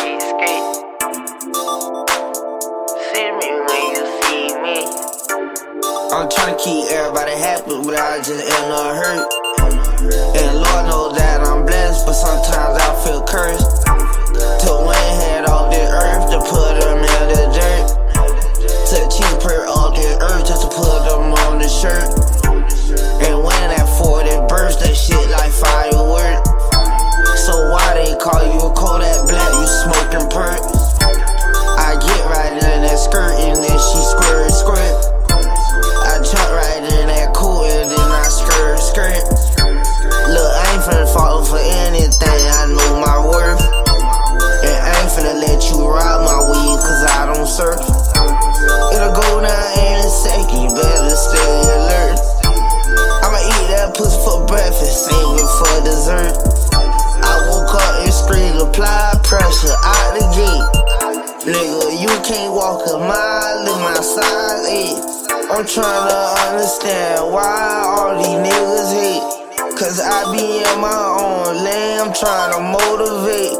See me when you see me. I'm trying to keep everybody happy, but I just end up hurt. And Lord knows that I'm blessed, but sometimes I feel cursed. To win, head off the earth to put them in the dirt. To cheat, cheaper off the earth just to put them on the shirt. And when that 40 burst, that shit like fireworks. So why they call you a? Walk a mile in my size. I'm trying to understand why all these niggas hate. Cause I be in my own lane, I'm trying to motivate.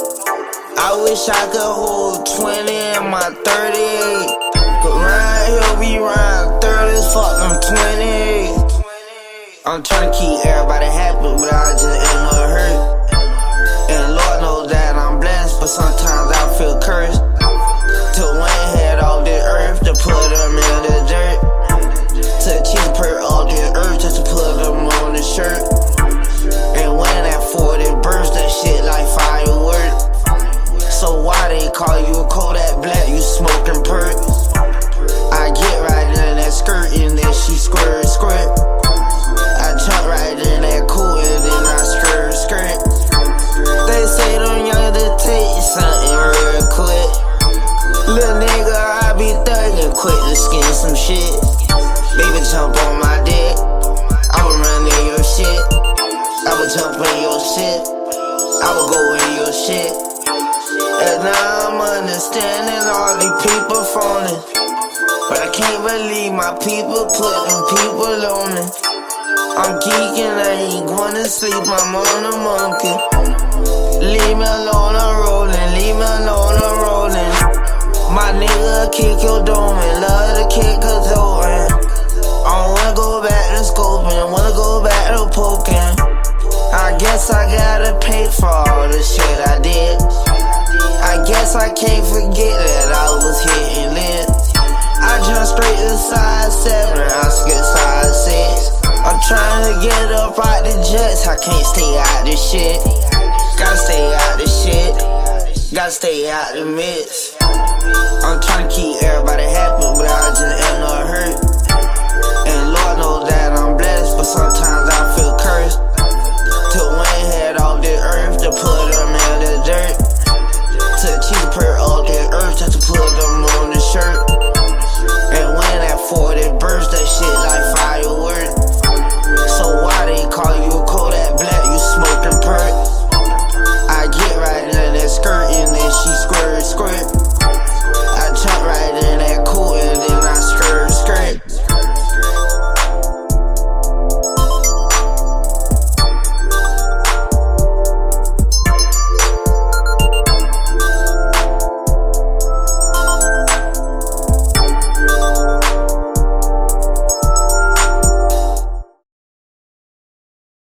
I wish I could hold 20 in my 38. But round here we round 30s, fuck them 28. I'm trying to keep everybody happy, but I just end up hurt. And Lord knows that I'm blessed, but sometimes I feel cursed. A Kodak Black? You smoking perk. I get right in that skirt and then she squirt squirt. I jump right in that cool and then I skirt skirt. They say them young to take something real quick. Little nigga, I be thuggin' quick to skin some shit. Baby, jump on my dick. I'ma run in your shit. I'ma jump in your shit. I'ma go in your shit. But I can't believe my people putting people on me. I'm geeking, I ain't gonna sleep, I'm on a monkey. Leave me alone, I'm rolling, leave me alone, I'm rolling. My nigga kick your dome and love to kick a and I don't wanna go back to scoping, wanna go back to poking. I guess I gotta pay for all the shit I did. I guess I can't forget that I was get up out the jets, I can't stay out this shit. Gotta stay out this shit. Gotta stay out the mix. I'm